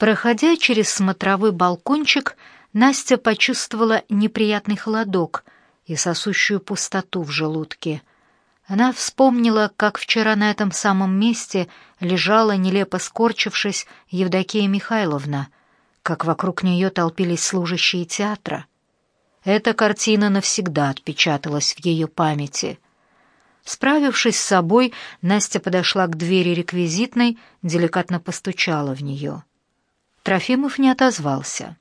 Проходя через смотровой балкончик, Настя почувствовала неприятный холодок и сосущую пустоту в желудке. Она вспомнила, как вчера на этом самом месте лежала, нелепо скорчившись, Евдокия Михайловна, как вокруг нее толпились служащие театра. Эта картина навсегда отпечаталась в ее памяти. Справившись с собой, Настя подошла к двери реквизитной, деликатно постучала в нее. Трофимов не отозвался.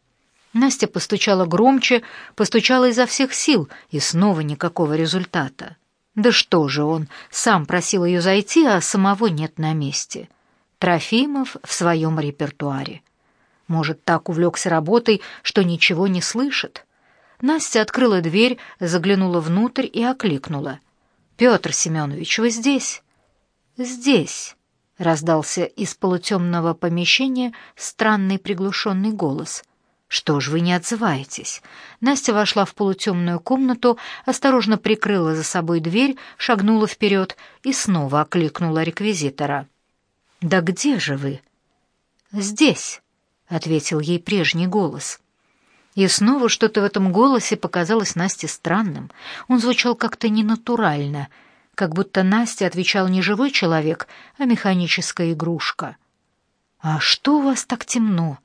Настя постучала громче, постучала изо всех сил, и снова никакого результата. Да что же он, сам просил ее зайти, а самого нет на месте. Трофимов в своем репертуаре. Может, так увлекся работой, что ничего не слышит? Настя открыла дверь, заглянула внутрь и окликнула. «Петр Семенович, вы здесь?» «Здесь», — раздался из полутемного помещения странный приглушенный голос. «Что ж вы не отзываетесь?» Настя вошла в полутемную комнату, осторожно прикрыла за собой дверь, шагнула вперед и снова окликнула реквизитора. «Да где же вы?» «Здесь», — ответил ей прежний голос. И снова что-то в этом голосе показалось Насте странным. Он звучал как-то ненатурально, как будто Настя отвечал не живой человек, а механическая игрушка. «А что у вас так темно?»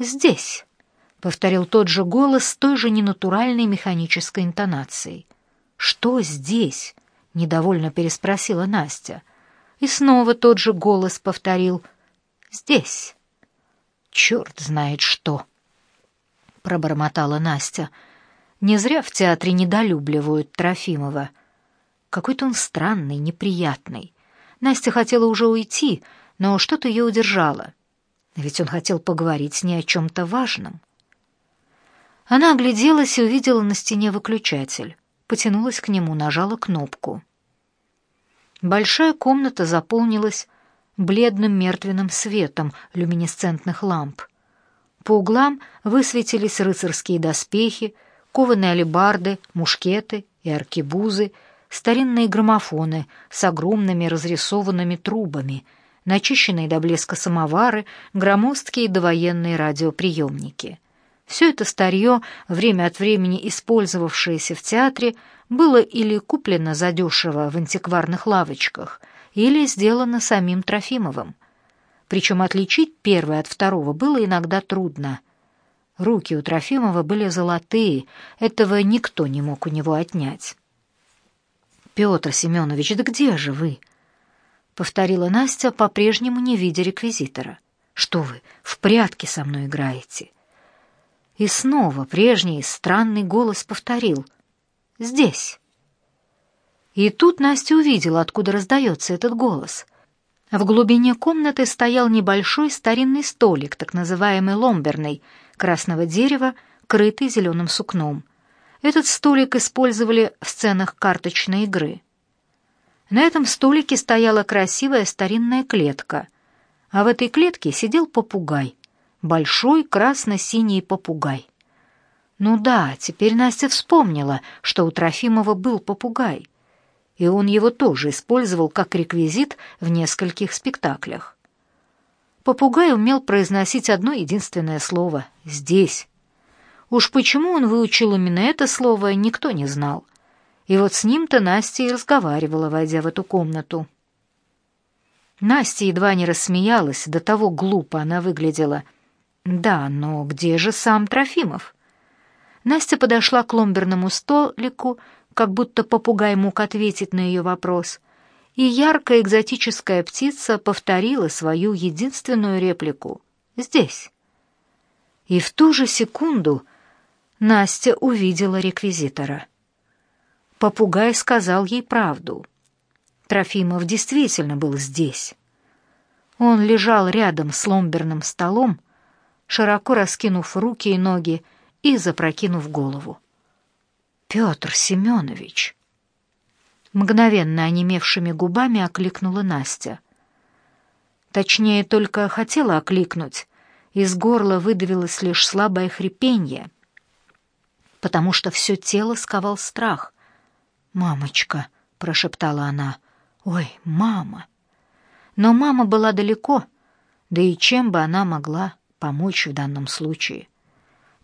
«Здесь», — повторил тот же голос с той же ненатуральной механической интонацией. «Что здесь?» — недовольно переспросила Настя. И снова тот же голос повторил «Здесь». «Черт знает что!» — пробормотала Настя. «Не зря в театре недолюбливают Трофимова. Какой-то он странный, неприятный. Настя хотела уже уйти, но что-то ее удержало. Ведь он хотел поговорить с ней о чем-то важном. Она огляделась и увидела на стене выключатель. Потянулась к нему, нажала кнопку. Большая комната заполнилась бледным мертвенным светом люминесцентных ламп. По углам высветились рыцарские доспехи, кованые алебарды, мушкеты и аркебузы, старинные граммофоны с огромными разрисованными трубами — начищенные до блеска самовары, громоздкие довоенные радиоприемники. Все это старье, время от времени использовавшееся в театре, было или куплено задешево в антикварных лавочках, или сделано самим Трофимовым. Причем отличить первое от второго было иногда трудно. Руки у Трофимова были золотые, этого никто не мог у него отнять. «Петр Семенович, да где же вы?» — повторила Настя, по-прежнему не видя реквизитора. «Что вы, в прятки со мной играете?» И снова прежний странный голос повторил. «Здесь». И тут Настя увидела, откуда раздается этот голос. В глубине комнаты стоял небольшой старинный столик, так называемый ломберный, красного дерева, крытый зеленым сукном. Этот столик использовали в сценах карточной игры. На этом столике стояла красивая старинная клетка, а в этой клетке сидел попугай, большой красно-синий попугай. Ну да, теперь Настя вспомнила, что у Трофимова был попугай, и он его тоже использовал как реквизит в нескольких спектаклях. Попугай умел произносить одно единственное слово «здесь». Уж почему он выучил именно это слово, никто не знал. И вот с ним-то Настя и разговаривала, войдя в эту комнату. Настя едва не рассмеялась, до того глупо она выглядела. Да, но где же сам Трофимов? Настя подошла к ломберному столику, как будто попугай мог ответить на ее вопрос, и яркая экзотическая птица повторила свою единственную реплику «Здесь». И в ту же секунду Настя увидела реквизитора — попугай сказал ей правду. Трофимов действительно был здесь. Он лежал рядом с ломберным столом, широко раскинув руки и ноги и запрокинув голову. «Петр Семенович!» Мгновенно онемевшими губами окликнула Настя. Точнее, только хотела окликнуть, из горла выдавилось лишь слабое хрипенье, потому что все тело сковал страх. «Мамочка», — прошептала она, — «ой, мама». Но мама была далеко, Да и чем бы она могла помочь в данном случае?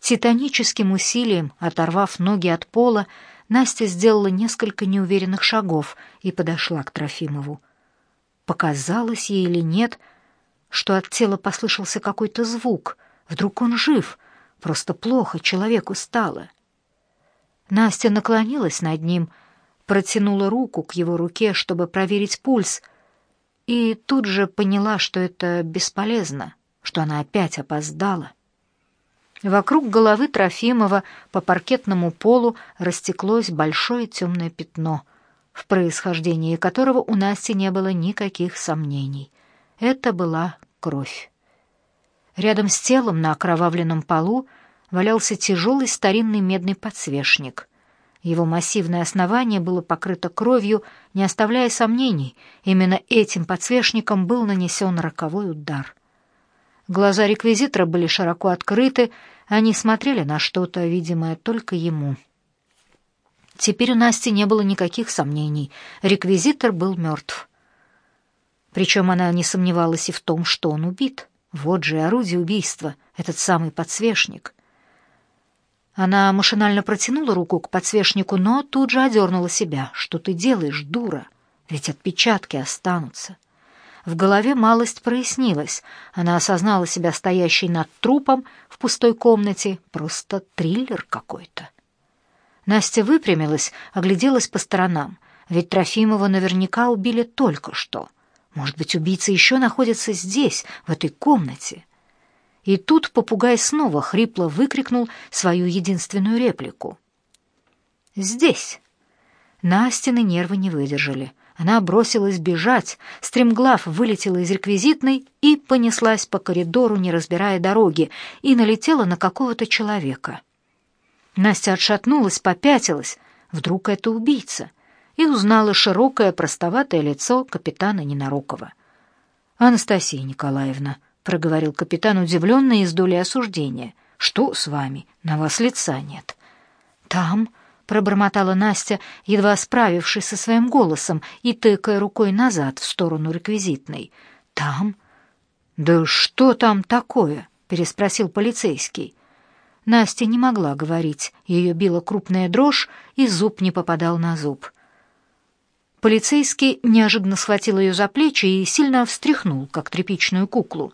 Титаническим усилием, оторвав ноги от пола, Настя сделала несколько неуверенных шагов и подошла к Трофимову. Показалось ей или нет, что от тела послышался какой-то звук. Вдруг он жив, просто плохо человеку стало. Настя наклонилась над ним, протянула руку к его руке, чтобы проверить пульс, и тут же поняла, что это бесполезно, что она опять опоздала. Вокруг головы Трофимова по паркетному полу растеклось большое темное пятно, в происхождении которого у Насти не было никаких сомнений. Это была кровь. Рядом с телом на окровавленном полу валялся тяжелый старинный медный подсвечник. Его массивное основание было покрыто кровью, не оставляя сомнений, именно этим подсвечником был нанесен роковой удар. Глаза реквизитора были широко открыты, они смотрели на что-то, видимое только ему. Теперь у Насти не было никаких сомнений. Реквизитор был мертв. Причем она не сомневалась и в том, что он убит. Вот же орудие убийства, этот самый подсвечник. Она машинально протянула руку к подсвечнику, но тут же одернула себя. «Что ты делаешь, дура? Ведь отпечатки останутся». В голове малость прояснилась. Она осознала себя стоящей над трупом в пустой комнате. Просто триллер какой-то. Настя выпрямилась, огляделась по сторонам. Ведь Трофимова наверняка убили только что. Может быть, убийца еще находится здесь, в этой комнате. И тут попугай снова хрипло выкрикнул свою единственную реплику. «Здесь!» Настины нервы не выдержали. Она бросилась бежать, стремглав вылетела из реквизитной и понеслась по коридору, не разбирая дороги, и налетела на какого-то человека. Настя отшатнулась, попятилась. Вдруг это убийца? И узнала широкое, простоватое лицо капитана Ненарокова. «Анастасия Николаевна», — проговорил капитан, удивленный из доли осуждения, — «что с вами? На вас лица нет». «Там», пробормотала Настя, едва справившись со своим голосом и тыкая рукой назад в сторону реквизитной. Там? Да что там такое? переспросил полицейский. Настя не могла говорить, ее била крупная дрожь, и зуб не попадал на зуб. Полицейский неожиданно схватил ее за плечи и сильно встряхнул, как тряпичную куклу.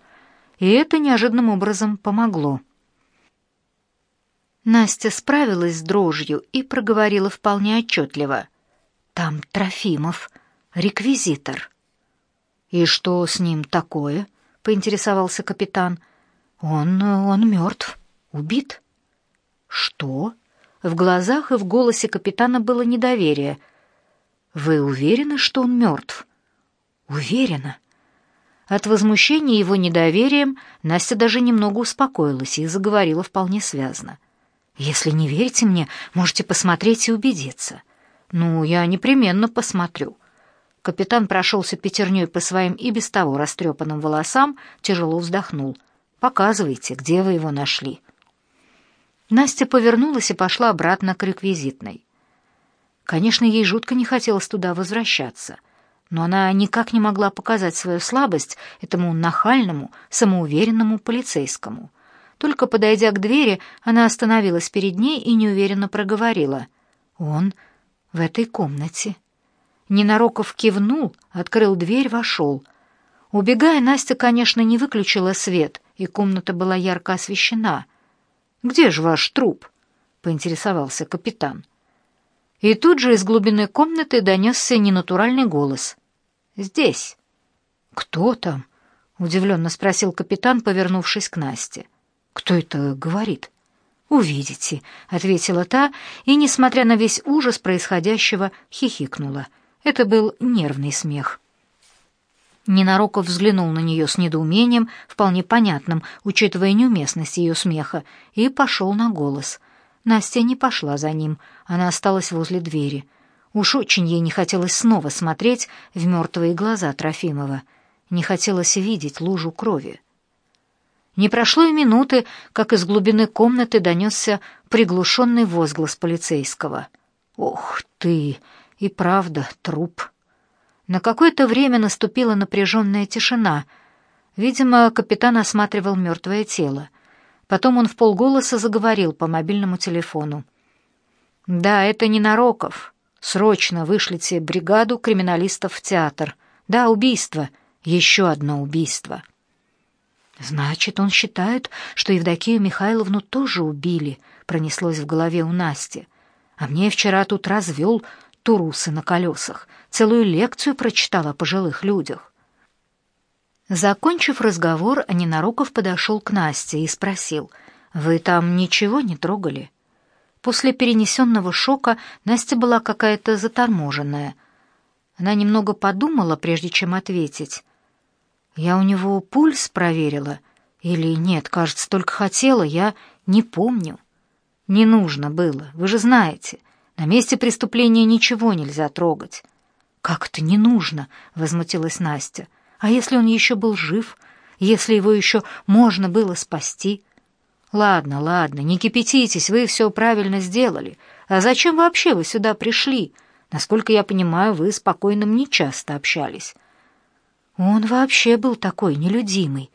И это неожиданным образом помогло. Настя справилась с дрожью и проговорила вполне отчетливо. «Там Трофимов, реквизитор». «И что с ним такое?» — поинтересовался капитан. «Он... он мертв, убит». «Что?» В глазах и в голосе капитана было недоверие. «Вы уверены, что он мертв?» «Уверена». От возмущения его недоверием Настя даже немного успокоилась и заговорила вполне связно. Если не верите мне, можете посмотреть и убедиться. Ну, я непременно посмотрю. Капитан прошелся пятерней по своим и без того растрепанным волосам, тяжело вздохнул. Показывайте, где вы его нашли. Настя повернулась и пошла обратно к реквизитной. Конечно, ей жутко не хотелось туда возвращаться, но она никак не могла показать свою слабость этому нахальному, самоуверенному полицейскому. Только подойдя к двери, она остановилась перед ней и неуверенно проговорила. «Он в этой комнате». Ненароков кивнул, открыл дверь, вошел. Убегая, Настя, конечно, не выключила свет, и комната была ярко освещена. «Где же ваш труп?» — поинтересовался капитан. И тут же из глубины комнаты донесся ненатуральный голос. «Здесь». «Кто там?» — удивленно спросил капитан, повернувшись к Насте. «Кто это говорит?» «Увидите», — ответила та, и, несмотря на весь ужас происходящего, хихикнула. Это был нервный смех. Ненароков взглянул на нее с недоумением, вполне понятным, учитывая неуместность ее смеха, и пошел на голос. Настя не пошла за ним, она осталась возле двери. Уж очень ей не хотелось снова смотреть в мертвые глаза Трофимова. Не хотелось видеть лужу крови. Не прошло и минуты, как из глубины комнаты донесся приглушенный возглас полицейского. «Ох ты! И правда, труп!» На какое-то время наступила напряженная тишина. Видимо, капитан осматривал мертвое тело. Потом он в полголоса заговорил по мобильному телефону. «Да, это не Нароков. Срочно вышлите бригаду криминалистов в театр. Да, убийство. Еще одно убийство». «Значит, он считает, что Евдокию Михайловну тоже убили», — пронеслось в голове у Насти. «А мне вчера тут развел турусы на колесах, целую лекцию прочитал о пожилых людях». Закончив разговор, Ненароков подошел к Насте и спросил, «Вы там ничего не трогали?» После перенесенного шока Настя была какая-то заторможенная. Она немного подумала, прежде чем ответить. «Я у него пульс проверила. Или нет, кажется, только хотела, я не помню». «Не нужно было, вы же знаете. На месте преступления ничего нельзя трогать». «Как это не нужно?» — возмутилась Настя. А если он еще был жив? Если его еще можно было спасти? Ладно, ладно, не кипятитесь, вы все правильно сделали. А зачем вообще вы сюда пришли? Насколько я понимаю, вы с покойным нечасто общались. Он вообще был такой нелюдимый.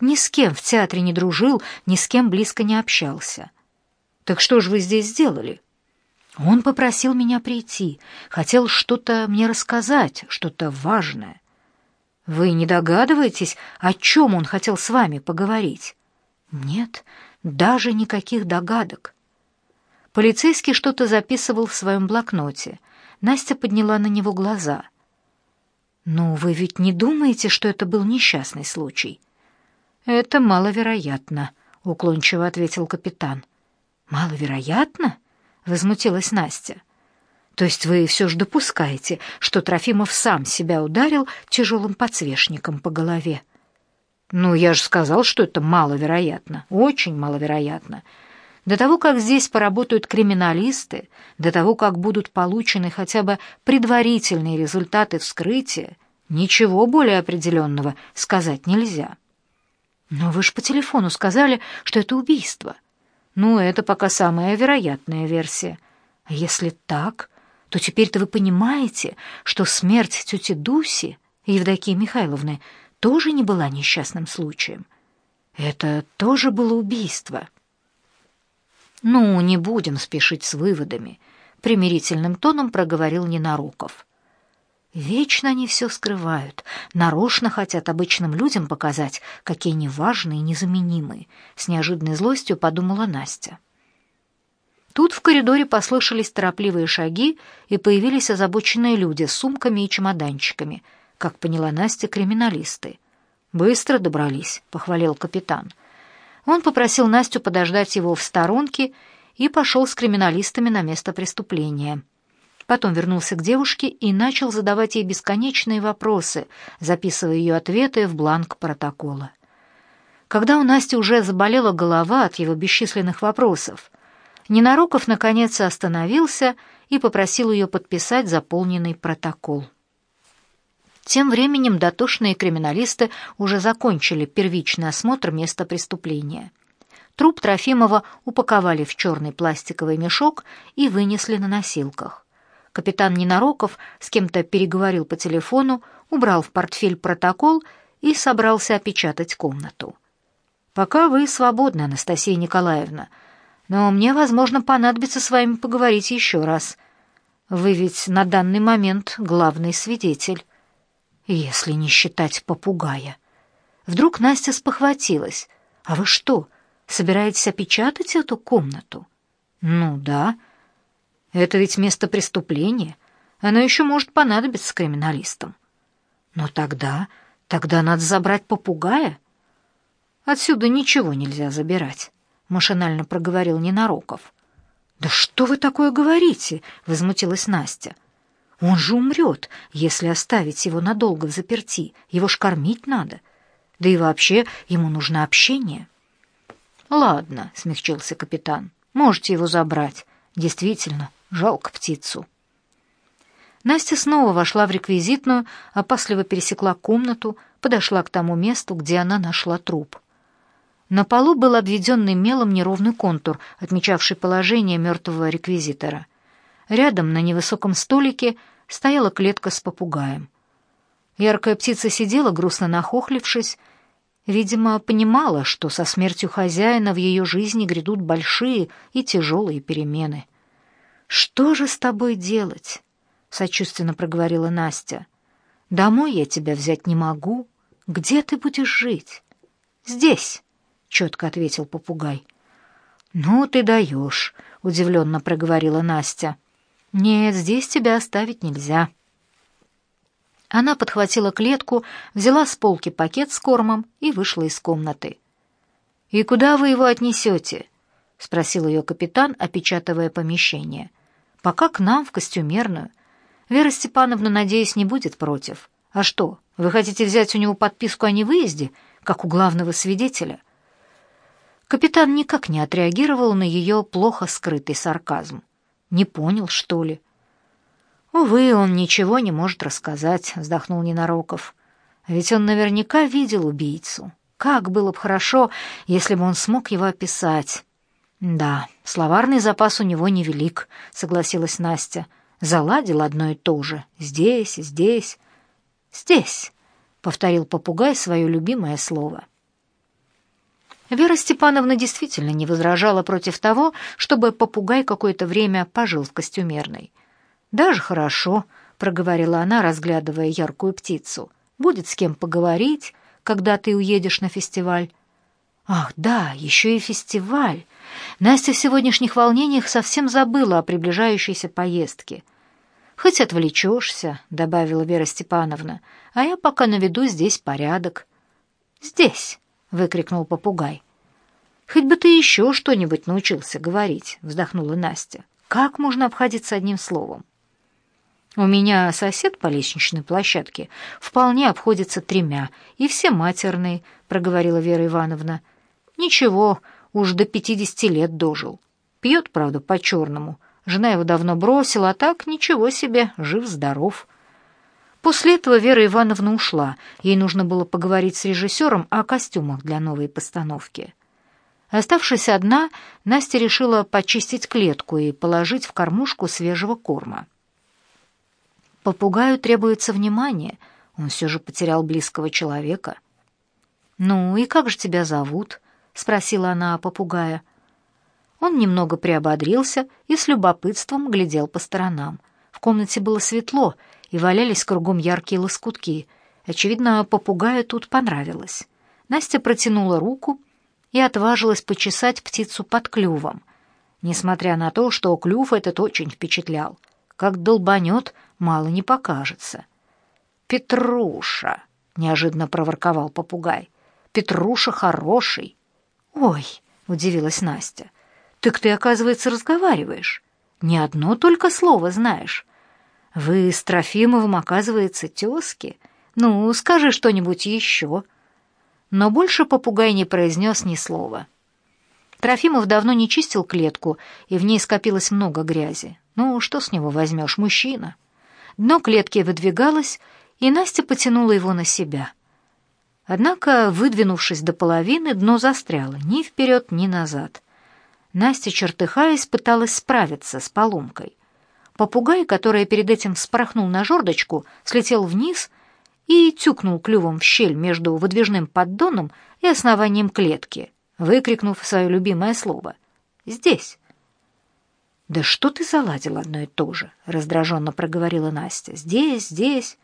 Ни с кем в театре не дружил, ни с кем близко не общался. Так что же вы здесь сделали? Он попросил меня прийти, хотел что-то мне рассказать, что-то важное. Вы не догадываетесь, о чем он хотел с вами поговорить? Нет, даже никаких догадок. Полицейский что-то записывал в своем блокноте. Настя подняла на него глаза. «Ну, вы ведь не думаете, что это был несчастный случай?» «Это маловероятно», — уклончиво ответил капитан. «Маловероятно?» — возмутилась Настя. То есть вы все же допускаете, что Трофимов сам себя ударил тяжелым подсвечником по голове? Ну, я же сказал, что это маловероятно, очень маловероятно. До того, как здесь поработают криминалисты, до того, как будут получены хотя бы предварительные результаты вскрытия, ничего более определенного сказать нельзя. Но вы же по телефону сказали, что это убийство. Ну, это пока самая вероятная версия. А если так, то теперь-то вы понимаете, что смерть тети Дуси, Евдокии Михайловны, тоже не была несчастным случаем. Это тоже было убийство. «Ну, не будем спешить с выводами», — примирительным тоном проговорил Ненароков. «Вечно они все скрывают, нарочно хотят обычным людям показать, какие они важные и незаменимые», — с неожиданной злостью подумала Настя. Тут в коридоре послышались торопливые шаги, и появились озабоченные люди с сумками и чемоданчиками, как поняла Настя, криминалисты. «Быстро добрались», — похвалил капитан. Он попросил Настю подождать его в сторонке и пошел с криминалистами на место преступления. Потом вернулся к девушке и начал задавать ей бесконечные вопросы, записывая ее ответы в бланк протокола. Когда у Насти уже заболела голова от его бесчисленных вопросов, Ненароков наконец остановился и попросил ее подписать заполненный протокол. Тем временем дотошные криминалисты уже закончили первичный осмотр места преступления. Труп Трофимова упаковали в черный пластиковый мешок и вынесли на носилках. Капитан Ненароков с кем-то переговорил по телефону, убрал в портфель протокол и собрался опечатать комнату. «Пока вы свободны, Анастасия Николаевна», но мне, возможно, понадобится с вами поговорить еще раз. Вы ведь на данный момент главный свидетель, если не считать попугая. Вдруг Настя спохватилась. А вы что, собираетесь опечатать эту комнату? Ну да. Это ведь место преступления. Оно еще может понадобиться криминалистам. Но тогда, тогда надо забрать попугая. Отсюда ничего нельзя забирать машинально проговорил Ненароков. «Да что вы такое говорите?» — возмутилась Настя. «Он же умрет, если оставить его надолго в заперти. Его ж кормить надо. Да и вообще ему нужно общение». «Ладно», — смягчился капитан, — «можете его забрать. Действительно, жалко птицу». Настя снова вошла в реквизитную, опасливо пересекла комнату, подошла к тому месту, где она нашла труп. На полу был обведенный мелом неровный контур, отмечавший положение мертвого реквизитора. Рядом на невысоком столике стояла клетка с попугаем. Яркая птица сидела, грустно нахохлившись, Видимо, понимала, что со смертью хозяина в ее жизни грядут большие и тяжелые перемены. «Что же с тобой делать?» — сочувственно проговорила Настя. «Домой я тебя взять не могу. Где ты будешь жить?» «Здесь», — четко ответил попугай. «Ну, ты даешь», — удивленно проговорила Настя. «Нет, здесь тебя оставить нельзя». Она подхватила клетку, взяла с полки пакет с кормом и вышла из комнаты. «И куда вы его отнесете?» — спросил ее капитан, опечатывая помещение. «Пока к нам, в костюмерную. Вера Степановна, надеюсь, не будет против. А что, вы хотите взять у него подписку о невыезде, как у главного свидетеля?» Капитан никак не отреагировал на ее плохо скрытый сарказм. Не понял, что ли? «Увы, он ничего не может рассказать», — вздохнул Ненароков. «Ведь он наверняка видел убийцу. Как было бы хорошо, если бы он смог его описать». «Да, словарный запас у него невелик», — согласилась Настя. «Заладил одно и то же. Здесь, здесь, здесь», — повторил попугай свое любимое слово. Вера Степановна действительно не возражала против того, чтобы попугай какое-то время пожил в костюмерной. «Даже хорошо», — проговорила она, разглядывая яркую птицу. «Будет с кем поговорить, когда ты уедешь на фестиваль». «Ах, да, еще и фестиваль!» Настя в сегодняшних волнениях совсем забыла о приближающейся поездке. «Хоть отвлечешься», — добавила Вера Степановна, «а я пока наведу здесь порядок». «Здесь!» — выкрикнул попугай. «Хоть бы ты еще что-нибудь научился говорить», — вздохнула Настя. «Как можно обходиться одним словом?» У меня сосед по лестничной площадке вполне обходится тремя, и все матерные, проговорила Вера Ивановна. Ничего, уж до пятидесяти лет дожил. Пьет, правда, по-черному. Жена его давно бросила, а так ничего себе, жив-здоров. После этого Вера Ивановна ушла. Ей нужно было поговорить с режиссером о костюмах для новой постановки. Оставшись одна, Настя решила почистить клетку и положить в кормушку свежего корма. Попугаю требуется внимание, он все же потерял близкого человека. «Ну и как же тебя зовут?» — спросила она попугая. Он немного приободрился и с любопытством глядел по сторонам. В комнате было светло, и валялись кругом яркие лоскутки. Очевидно, попугаю тут понравилось. Настя протянула руку и отважилась почесать птицу под клювом, несмотря на то, что клюв этот очень впечатлял. Как долбанет, мало не покажется. «Петруша!» — неожиданно проворковал попугай. «Петруша хороший!» «Ой!» — удивилась Настя. «Так ты, оказывается, разговариваешь. Не одно только слово знаешь. Вы с Трофимовым, оказывается, тезки. Ну, скажи что-нибудь еще». Но больше попугай не произнес ни слова. Трофимов давно не чистил клетку, и в ней скопилось много грязи. Ну, что с него возьмешь, мужчина? Дно клетки выдвигалось, и Настя потянула его на себя. Однако, выдвинувшись до половины, дно застряло ни вперед, ни назад. Настя, чертыхаясь, пыталась справиться с поломкой. Попугай, который перед этим спорохнул на жердочку, слетел вниз и тюкнул клювом в щель между выдвижным поддоном и основанием клетки, выкрикнув свое любимое слово «Здесь». «Да что ты заладил одно и то же?» — раздраженно проговорила Настя. «Здесь, здесь».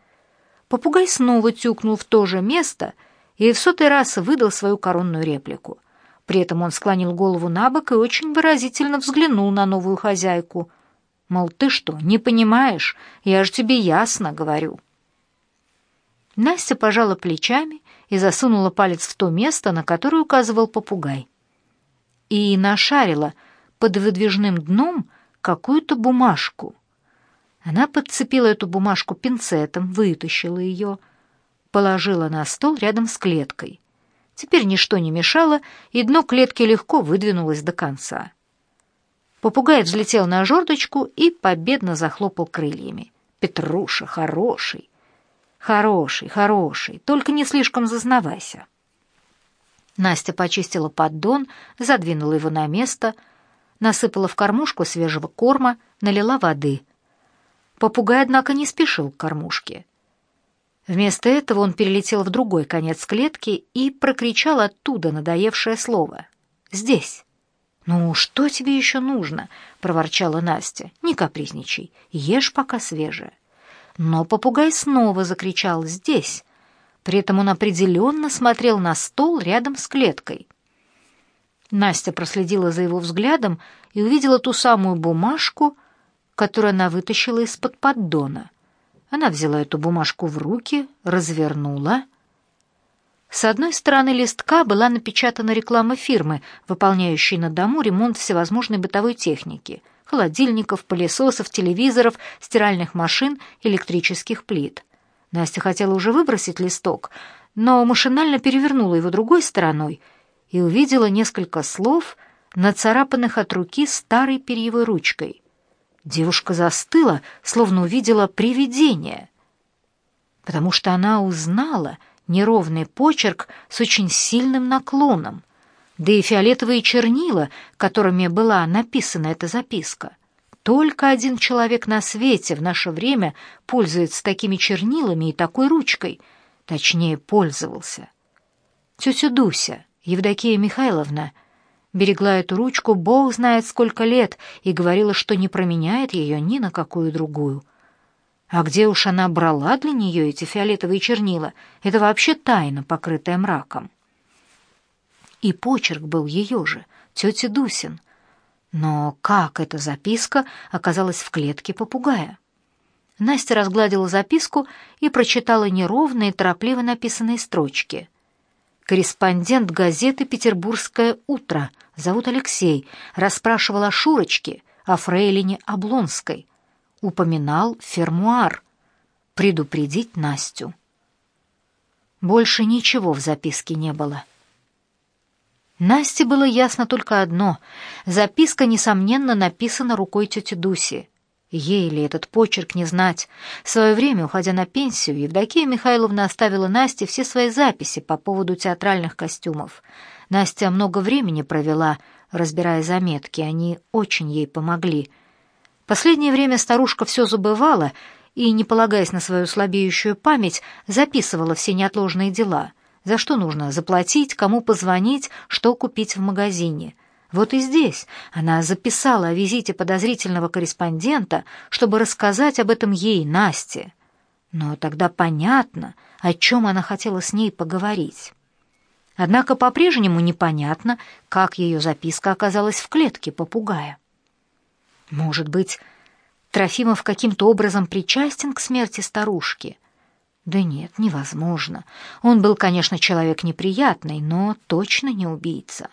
Попугай снова тюкнул в то же место и в сотый раз выдал свою коронную реплику. При этом он склонил голову на бок и очень выразительно взглянул на новую хозяйку. Мол, ты что, не понимаешь? Я же тебе ясно говорю. Настя пожала плечами и засунула палец в то место, на которое указывал попугай. И нашарила под выдвижным дном какую-то бумажку. Она подцепила эту бумажку пинцетом, вытащила ее, положила на стол рядом с клеткой. Теперь ничто не мешало, и дно клетки легко выдвинулось до конца. Попугай взлетел на жердочку и победно захлопал крыльями. «Петруша, хороший!» «Хороший, хороший, только не слишком зазнавайся». Настя почистила поддон, задвинула его на место — насыпала в кормушку свежего корма, налила воды. Попугай, однако, не спешил к кормушке. Вместо этого он перелетел в другой конец клетки и прокричал оттуда надоевшее слово. «Здесь». «Ну, что тебе еще нужно?» — проворчала Настя. «Не капризничай, ешь пока свежее». Но попугай снова закричал «здесь». При этом он определенно смотрел на стол рядом с клеткой. Настя проследила за его взглядом и увидела ту самую бумажку, которую она вытащила из-под поддона. Она взяла эту бумажку в руки, развернула. С одной стороны листка была напечатана реклама фирмы, выполняющей на дому ремонт всевозможной бытовой техники — холодильников, пылесосов, телевизоров, стиральных машин, электрических плит. Настя хотела уже выбросить листок, но машинально перевернула его другой стороной и увидела несколько слов, нацарапанных от руки старой перьевой ручкой. Девушка застыла, словно увидела привидение, потому что она узнала неровный почерк с очень сильным наклоном, да и фиолетовые чернила, которыми была написана эта записка. Только один человек на свете в наше время пользуется такими чернилами и такой ручкой, точнее, пользовался. Тетя Дуся, Евдокия Михайловна, берегла эту ручку бог знает сколько лет и говорила, что не променяет ее ни на какую другую. А где уж она брала для нее эти фиолетовые чернила, это вообще тайна, покрытая мраком. И почерк был ее же, тети Дусин. Но как эта записка оказалась в клетке попугая? Настя разгладила записку и прочитала неровные, торопливо написанные строчки. Корреспондент газеты «Петербургское утро», зовут Алексей, расспрашивал о Шурочке, о фрейлине Облонской. Упоминал фермуар. Предупредить Настю. Больше ничего в записке не было. Насте было ясно только одно. Записка, несомненно, написана рукой тети Дуси. Ей ли этот почерк не знать? В свое время, уходя на пенсию, Евдокия Михайловна оставила Насте все свои записи по поводу театральных костюмов. Настя много времени провела, разбирая заметки, они очень ей помогли. Последнее время старушка все забывала и, не полагаясь на свою слабеющую память, записывала все неотложные дела — за что нужно заплатить, кому позвонить, что купить в магазине. Вот и здесь она записала о визите подозрительного корреспондента, чтобы рассказать об этом ей, Насте. Но тогда понятно, о чем она хотела с ней поговорить. Однако по-прежнему непонятно, как ее записка оказалась в клетке попугая. Может быть, Трофимов каким-то образом причастен к смерти старушки — да нет, невозможно. Он был, конечно, человек неприятный, но точно не убийца.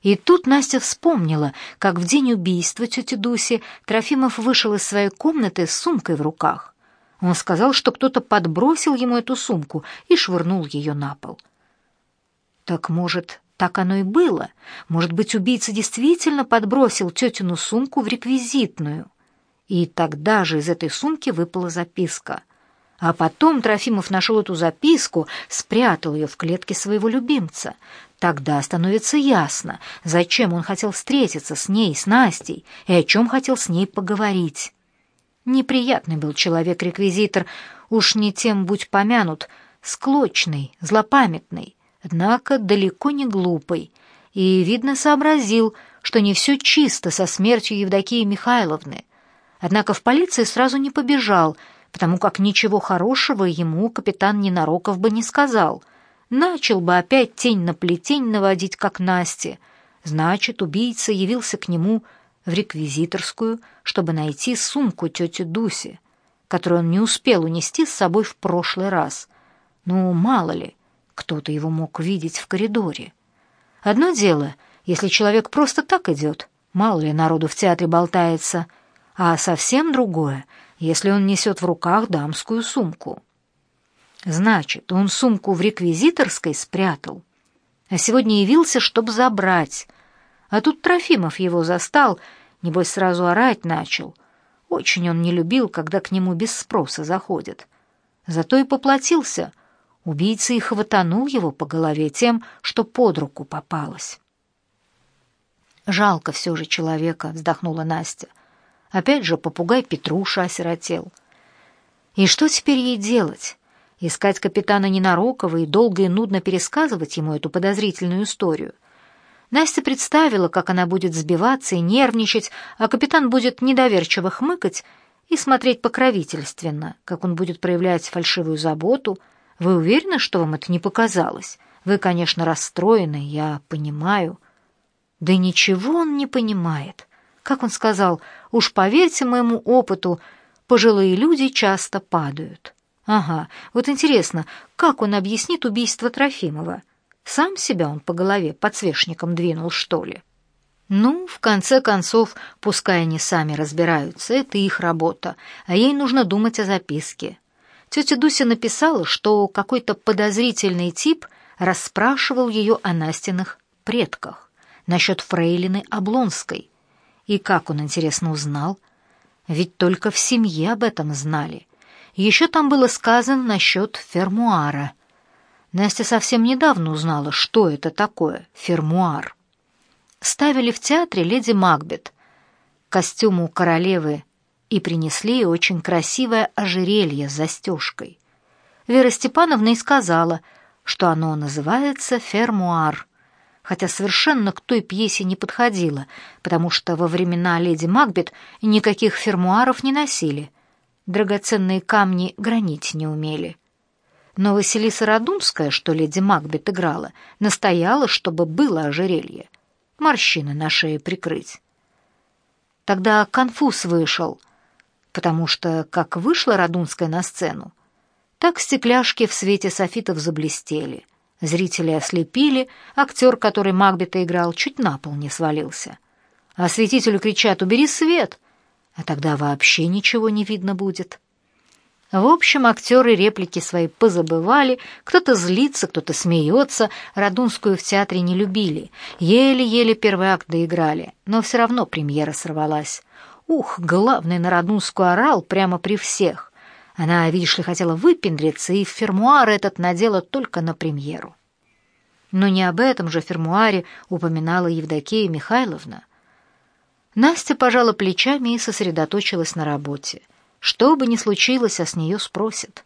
И тут Настя вспомнила, как в день убийства тети Дуси Трофимов вышел из своей комнаты с сумкой в руках. Он сказал, что кто-то подбросил ему эту сумку и швырнул ее на пол. Так, может, так оно и было? Может быть, убийца действительно подбросил тетину сумку в реквизитную? И тогда же из этой сумки выпала записка — а потом Трофимов нашел эту записку, спрятал ее в клетке своего любимца. Тогда становится ясно, зачем он хотел встретиться с ней, с Настей, и о чем хотел с ней поговорить. Неприятный был человек-реквизитор, уж не тем будь помянут, склочный, злопамятный, однако далеко не глупый, и, видно, сообразил, что не все чисто со смертью Евдокии Михайловны. Однако в полиции сразу не побежал — потому как ничего хорошего ему капитан Ненароков бы не сказал. Начал бы опять тень на плетень наводить, как Насте. Значит, убийца явился к нему в реквизиторскую, чтобы найти сумку тети Дуси, которую он не успел унести с собой в прошлый раз. Ну, мало ли, кто-то его мог видеть в коридоре. Одно дело, если человек просто так идет, мало ли народу в театре болтается, а совсем другое — если он несет в руках дамскую сумку. Значит, он сумку в реквизиторской спрятал, а сегодня явился, чтобы забрать. А тут Трофимов его застал, небось сразу орать начал. Очень он не любил, когда к нему без спроса заходят. Зато и поплатился. Убийца и хватанул его по голове тем, что под руку попалось. «Жалко все же человека», — вздохнула Настя. — Опять же попугай Петруша осиротел. И что теперь ей делать? Искать капитана Ненарокова и долго и нудно пересказывать ему эту подозрительную историю. Настя представила, как она будет сбиваться и нервничать, а капитан будет недоверчиво хмыкать и смотреть покровительственно, как он будет проявлять фальшивую заботу. Вы уверены, что вам это не показалось? Вы, конечно, расстроены, я понимаю. Да ничего он не понимает. Как он сказал, уж поверьте моему опыту, пожилые люди часто падают. Ага, вот интересно, как он объяснит убийство Трофимова? Сам себя он по голове подсвечником двинул, что ли? Ну, в конце концов, пускай они сами разбираются, это их работа, а ей нужно думать о записке. Тетя Дуся написала, что какой-то подозрительный тип расспрашивал ее о Настиных предках насчет фрейлины Облонской. И как он, интересно, узнал? Ведь только в семье об этом знали. Еще там было сказано насчет фермуара. Настя совсем недавно узнала, что это такое фермуар. Ставили в театре «Леди Макбет», костюму королевы, и принесли очень красивое ожерелье с застежкой. Вера Степановна и сказала, что оно называется фермуар — хотя совершенно к той пьесе не подходила, потому что во времена леди Макбет никаких фермуаров не носили. Драгоценные камни гранить не умели. Но Василиса Радунская, что леди Макбет играла, настояла, чтобы было ожерелье. Морщины на шее прикрыть. Тогда конфуз вышел, потому что, как вышла Радунская на сцену, так стекляшки в свете софитов заблестели — Зрители ослепили, актер, который Макбета играл, чуть на пол не свалился. А осветителю кричат «Убери свет!» А тогда вообще ничего не видно будет. В общем, актеры реплики свои позабывали, кто-то злится, кто-то смеется, Радунскую в театре не любили, еле-еле первый акт доиграли, но все равно премьера сорвалась. Ух, главный на Радунскую орал прямо при всех. Она, видишь ли, хотела выпендриться, и фермуар этот надела только на премьеру. Но не об этом же фермуаре упоминала Евдокия Михайловна. Настя пожала плечами и сосредоточилась на работе. Что бы ни случилось, а с нее спросят.